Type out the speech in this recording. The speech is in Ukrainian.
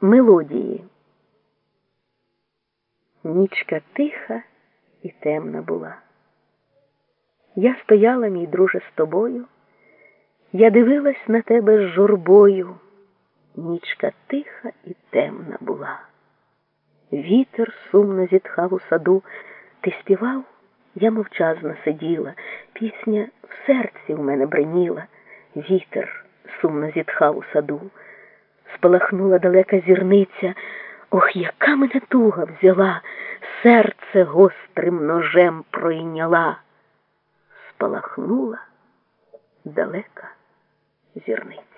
Мелодії. Нічка тиха і темна була. Я стояла, мій друже, з тобою, я дивилась на тебе з журбою. Нічка тиха і темна була. Вітер сумно зітхав у саду. Ти співав, я мовчазно сиділа. Пісня в серці у мене бриніла. Вітер сумно зітхав у саду. Спалахнула далека зірниця. Ох, яка мене туга взяла, серце гострим ножем пройняла. Спалахнула далека зірниця.